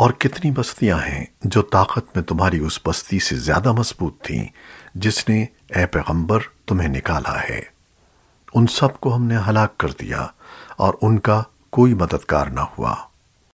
اور کتنی بستیاں ہیں جو طاقت میں تمہاری اس بستی سے زیادہ مضبوط تھیں جس نے اے پیغمبر تمہیں نکالا ہے۔ ان سب کو ہم نے ہلاک کر دیا اور ان کا کوئی مددگار نہ ہوا۔